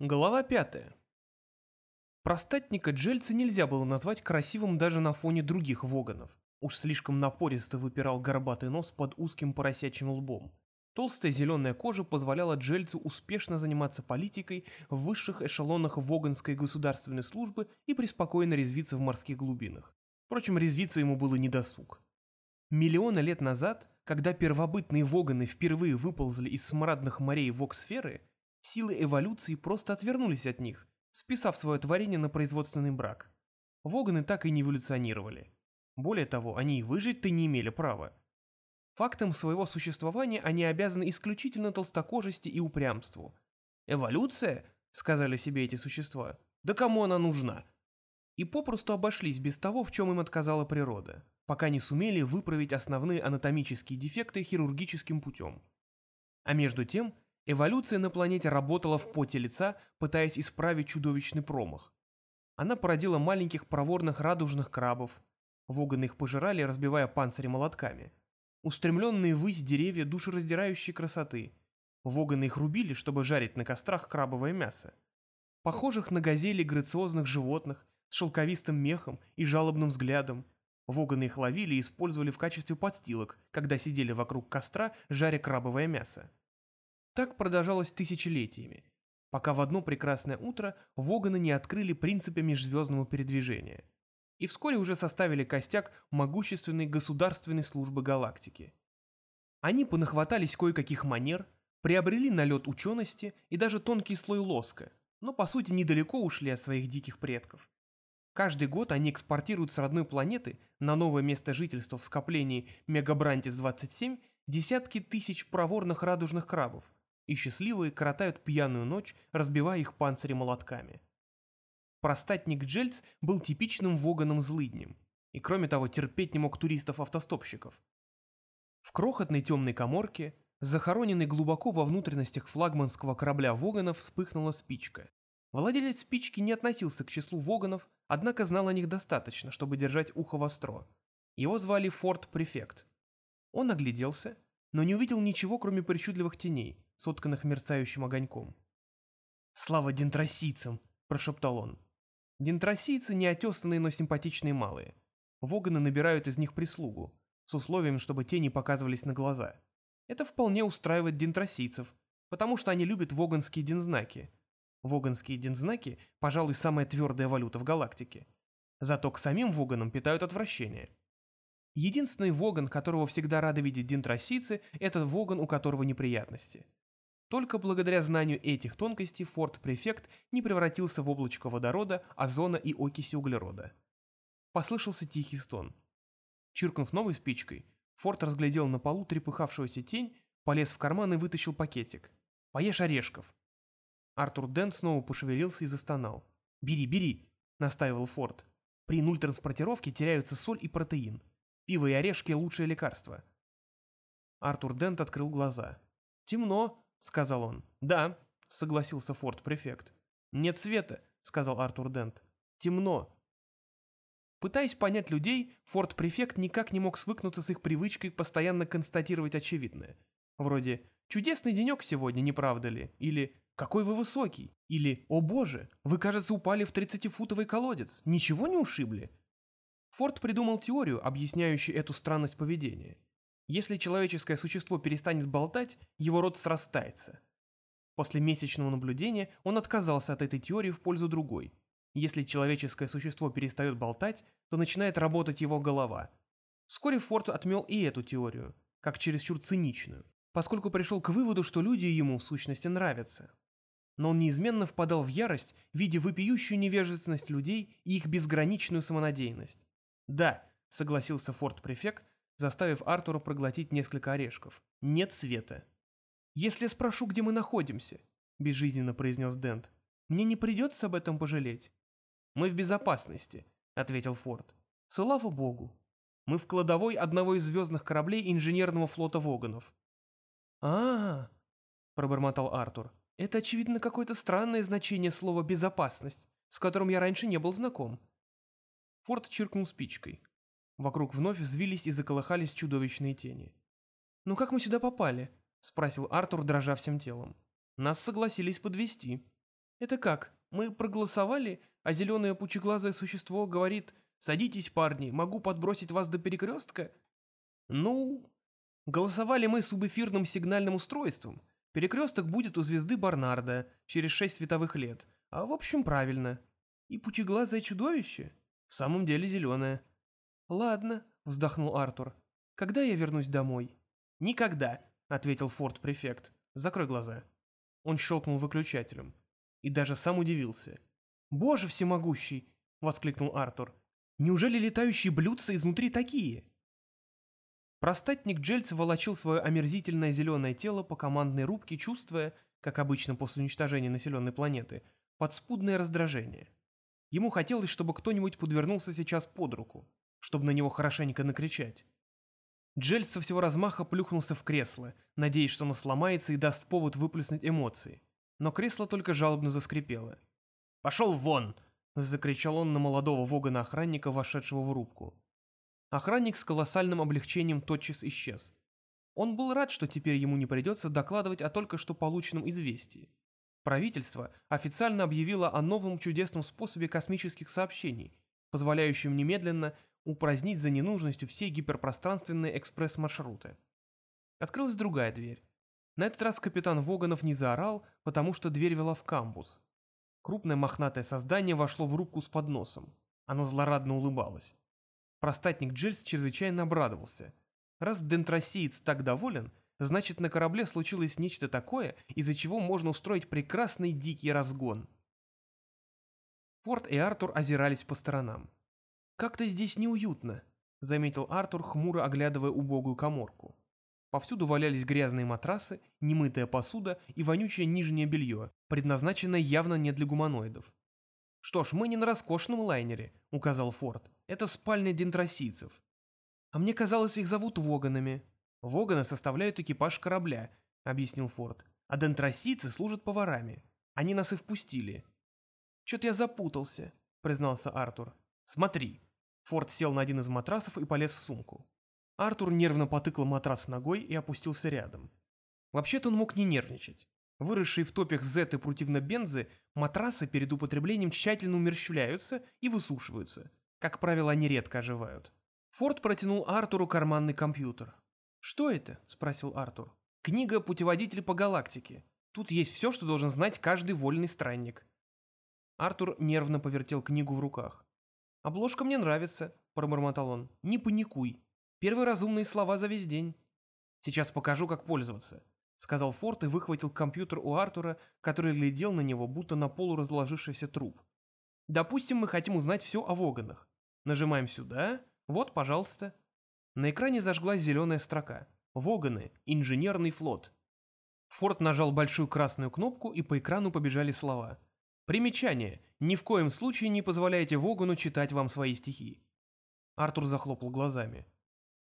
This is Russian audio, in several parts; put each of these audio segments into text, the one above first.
Глава пятая. Простатника Джельца нельзя было назвать красивым даже на фоне других воганов. Уж слишком напористо выпирал горбатый нос под узким поросячьим лбом. Толстая зеленая кожа позволяла Джельцу успешно заниматься политикой в высших эшелонах воганской государственной службы и преспокойно резвиться в морских глубинах. Впрочем, резвиться ему было недосуг. Миллионы лет назад, когда первобытные воганы впервые выползли из смрадных морей воксферы, Силы эволюции просто отвернулись от них, списав свое творение на производственный брак. Воганы так и не эволюционировали. Более того, они и выжить-то не имели права. Фактом своего существования они обязаны исключительно толстокожести и упрямству. «Эволюция?» — сказали себе эти существа. «Да кому она нужна?» И попросту обошлись без того, в чем им отказала природа, пока не сумели выправить основные анатомические дефекты хирургическим путем. А между тем, Эволюция на планете работала в поте лица, пытаясь исправить чудовищный промах. Она породила маленьких проворных радужных крабов. Воганы их пожирали, разбивая панцири молотками. Устремленные ввысь деревья душераздирающей красоты. Воганы их рубили, чтобы жарить на кострах крабовое мясо. Похожих на газели грациозных животных с шелковистым мехом и жалобным взглядом. Воганы их ловили и использовали в качестве подстилок, когда сидели вокруг костра, жаря крабовое мясо. Так продолжалось тысячелетиями, пока в одно прекрасное утро Воганы не открыли принципы межзвездного передвижения и вскоре уже составили костяк могущественной государственной службы галактики. Они понахватались кое-каких манер, приобрели налет учености и даже тонкий слой лоска, но по сути недалеко ушли от своих диких предков. Каждый год они экспортируют с родной планеты на новое место жительства в скоплении Мегабрантис-27 десятки тысяч проворных радужных крабов, и счастливые коротают пьяную ночь, разбивая их панцири молотками. Простатник Джельц был типичным воганом злыднем, и кроме того терпеть не мог туристов-автостопщиков. В крохотной темной коморке, захороненной глубоко во внутренностях флагманского корабля Воганов, вспыхнула спичка. Владелец спички не относился к числу Воганов, однако знал о них достаточно, чтобы держать ухо востро. Его звали Форт Префект. Он огляделся, но не увидел ничего, кроме причудливых теней, сотканных мерцающим огоньком. «Слава дентросийцам!» – прошептал он. Дентросийцы неотесанные, но симпатичные малые. Воганы набирают из них прислугу, с условием, чтобы те не показывались на глаза. Это вполне устраивает дентросийцев, потому что они любят воганские дензнаки. Воганские дензнаки, пожалуй, самая твердая валюта в галактике. Зато к самим воганам питают отвращение. Единственный воган, которого всегда рады видеть дентросийцы, это воган, у которого неприятности. Только благодаря знанию этих тонкостей форт-префект не превратился в облачко водорода, озона и окиси углерода. Послышался тихий стон. Чиркнув новой спичкой, Форд разглядел на полу трепыхавшуюся тень, полез в карман и вытащил пакетик. «Поешь орешков!» Артур Дент снова пошевелился и застонал. «Бери, бери!» — настаивал Форд. «При нуль-транспортировке теряются соль и протеин. Пиво и орешки — лучшее лекарство». Артур Дент открыл глаза. «Темно», — сказал он. «Да», — согласился форт-префект. «Нет света», — сказал Артур Дент. «Темно». Пытаясь понять людей, форт-префект никак не мог свыкнуться с их привычкой постоянно констатировать очевидное. Вроде «Чудесный денек сегодня, не правда ли?» Или «Какой вы высокий?» Или «О боже, вы, кажется, упали в 30-футовый колодец. Ничего не ушибли?» Форд придумал теорию, объясняющую эту странность поведения. Если человеческое существо перестанет болтать, его рот срастается. После месячного наблюдения он отказался от этой теории в пользу другой. Если человеческое существо перестает болтать, то начинает работать его голова. Вскоре Форд отмел и эту теорию, как чересчур циничную, поскольку пришел к выводу, что люди ему в сущности нравятся. Но он неизменно впадал в ярость, видя вопиющую невежественность людей и их безграничную самонадеянность. «Да», — согласился Форд-префект, заставив Артура проглотить несколько орешков. «Нет света». «Если я спрошу, где мы находимся», — безжизненно произнес Дент, — «мне не придется об этом пожалеть». «Мы в безопасности», — ответил Форд. «Слава богу. Мы в кладовой одного из звездных кораблей инженерного флота Воганов». «А-а-а», пробормотал Артур. «Это, очевидно, какое-то странное значение слова «безопасность», с которым я раньше не был знаком». Форд чиркнул спичкой. Вокруг вновь взвились и заколыхались чудовищные тени. «Ну как мы сюда попали?» — спросил Артур, дрожа всем телом. «Нас согласились подвести. Это как? Мы проголосовали, а зеленое пучеглазое существо говорит «Садитесь, парни, могу подбросить вас до перекрестка?» Ну, голосовали мы субэфирным сигнальным устройством. Перекресток будет у звезды Барнарда через шесть световых лет. А в общем, правильно. И пучеглазое чудовище? В самом деле зеленое. Ладно, вздохнул Артур. Когда я вернусь домой? Никогда, ответил форт-префект. Закрой глаза. Он щелкнул выключателем. И даже сам удивился. «Боже всемогущий!» — воскликнул Артур. «Неужели летающие блюдца изнутри такие?» Простатник Джельц волочил свое омерзительное зеленое тело по командной рубке, чувствуя, как обычно после уничтожения населенной планеты, подспудное раздражение. Ему хотелось, чтобы кто-нибудь подвернулся сейчас под руку, чтобы на него хорошенько накричать. Джельц со всего размаха плюхнулся в кресло, надеясь, что оно сломается и даст повод выплеснуть эмоции. Но кресло только жалобно заскрипело. «Пошел вон!» — закричал он на молодого вогана-охранника, вошедшего в рубку. Охранник с колоссальным облегчением тотчас исчез. Он был рад, что теперь ему не придется докладывать о только что полученном известии. Правительство официально объявило о новом чудесном способе космических сообщений, позволяющем немедленно упразднить за ненужностью все гиперпространственные экспресс-маршруты. Открылась другая дверь. На этот раз капитан Воганов не заорал, потому что дверь вела в камбус. Крупное мохнатое создание вошло в рубку с подносом. Оно злорадно улыбалось. Простатник Джильс чрезвычайно обрадовался. Раз дентросиец так доволен, значит на корабле случилось нечто такое, из-за чего можно устроить прекрасный дикий разгон. Форд и Артур озирались по сторонам. «Как-то здесь неуютно», — заметил Артур, хмуро оглядывая убогую коморку. Повсюду валялись грязные матрасы, немытая посуда и вонючее нижнее белье, предназначенное явно не для гуманоидов. «Что ж, мы не на роскошном лайнере», — указал Форд. Это спальня дентросийцев. А мне казалось, их зовут воганами. Воганы составляют экипаж корабля, объяснил Форд. А дентросийцы служат поварами. Они нас и впустили. Чё-то я запутался, признался Артур. Смотри. Форд сел на один из матрасов и полез в сумку. Артур нервно потыкал матрас ногой и опустился рядом. Вообще-то он мог не нервничать. Выросшие в топях зет и противно-бензы, матрасы перед употреблением тщательно умерщвляются и высушиваются, как правило, они редко оживают. Форд протянул Артуру карманный компьютер. «Что это?» – спросил Артур. «Книга «Путеводитель по галактике». Тут есть все, что должен знать каждый вольный странник». Артур нервно повертел книгу в руках. «Обложка мне нравится», – пробормотал он. «Не паникуй. Первые разумные слова за весь день». «Сейчас покажу, как пользоваться», — сказал Форд и выхватил компьютер у Артура, который глядел на него, будто на полуразложившийся труп. «Допустим, мы хотим узнать все о Воганах. Нажимаем сюда. Вот, пожалуйста. На экране зажглась зеленая строка. Воганы. Инженерный флот. Форд нажал большую красную кнопку, и по экрану побежали слова. Примечание. Ни в коем случае не позволяйте Вогану читать вам свои стихи. Артур захлопал глазами.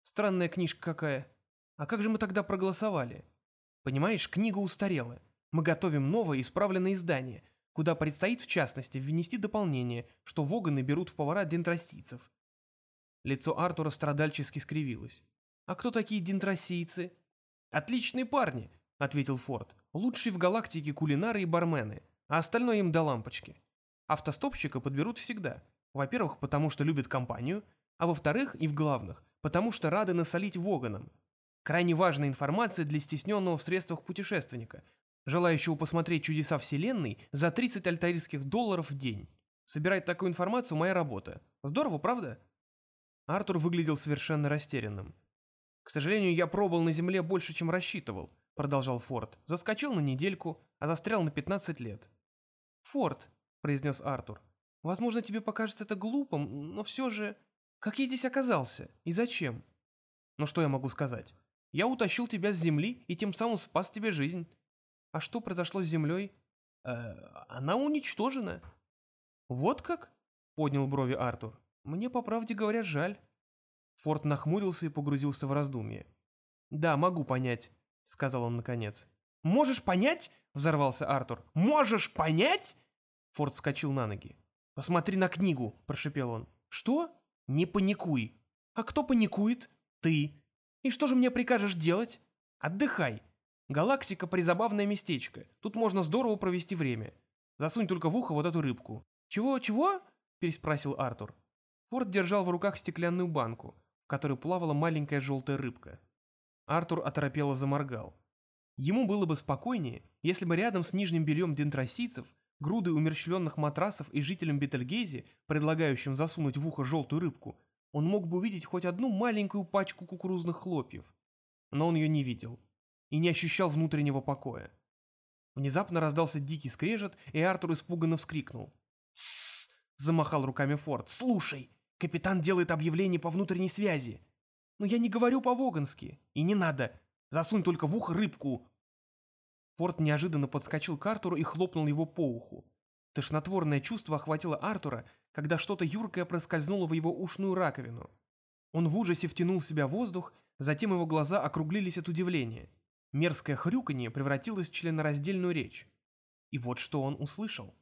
Странная книжка какая. А как же мы тогда проголосовали? Понимаешь, книга устарела. Мы готовим новое исправленное издание – куда предстоит, в частности, внести дополнение, что воганы берут в повара дентросийцев. Лицо Артура страдальчески скривилось. «А кто такие дентросийцы?» «Отличные парни», — ответил Форд. «Лучшие в галактике кулинары и бармены, а остальное им до лампочки. Автостопщика подберут всегда. Во-первых, потому что любят компанию, а во-вторых, и в главных, потому что рады насолить воганам. Крайне важная информация для стесненного в средствах путешественника, желающего посмотреть чудеса Вселенной за 30 альтаирских долларов в день. Собирать такую информацию – моя работа. Здорово, правда? Артур выглядел совершенно растерянным. «К сожалению, я пробыл на Земле больше, чем рассчитывал», – продолжал Форд. «Заскочил на недельку, а застрял на 15 лет». «Форд», – произнес Артур, – «возможно, тебе покажется это глупым, но все же... Как я здесь оказался? И зачем?» «Ну что я могу сказать? Я утащил тебя с Земли и тем самым спас тебе жизнь. А что произошло с Землей? Э, она уничтожена. Вот как? Поднял брови Артур. Мне, по правде говоря, жаль. Форд нахмурился и погрузился в раздумье. «Да, могу понять», — сказал он наконец. «Можешь понять?» — взорвался Артур. «Можешь понять?» Форд вскочил на ноги. «Посмотри на книгу», — прошепел он. «Что?» «Не паникуй». «А кто паникует?» «Ты». «И что же мне прикажешь делать?» «Отдыхай. Галактика – призабавное местечко. Тут можно здорово провести время. Засунь только в ухо вот эту рыбку». «Чего, чего?» — переспросил Артур. Форд держал в руках стеклянную банку, в которой плавала маленькая желтая рыбка. Артур оторопело заморгал. Ему было бы спокойнее, если бы рядом с нижним бельем дентросийцев, грудой умерщвленных матрасов и жителям Бетельгейзе, предлагающим засунуть в ухо желтую рыбку, он мог бы увидеть хоть одну маленькую пачку кукурузных хлопьев. Но он ее не видел и не ощущал внутреннего покоя. Внезапно раздался дикий скрежет, и Артур испуганно вскрикнул. «Тссс!» — замахал руками Форд. «Слушай, капитан делает объявление по внутренней связи. Но я не говорю по-вогански. И не надо. Засунь только в ухо рыбку!» Форд неожиданно подскочил к Артуру и хлопнул его по уху. Тошнотворное чувство охватило Артура, когда что-то юркое проскользнуло в его ушную раковину. Он в ужасе втянул в себя воздух, затем его глаза округлились от удивления. Мерзкое хрюканье превратилось в членораздельную речь. И вот что он услышал.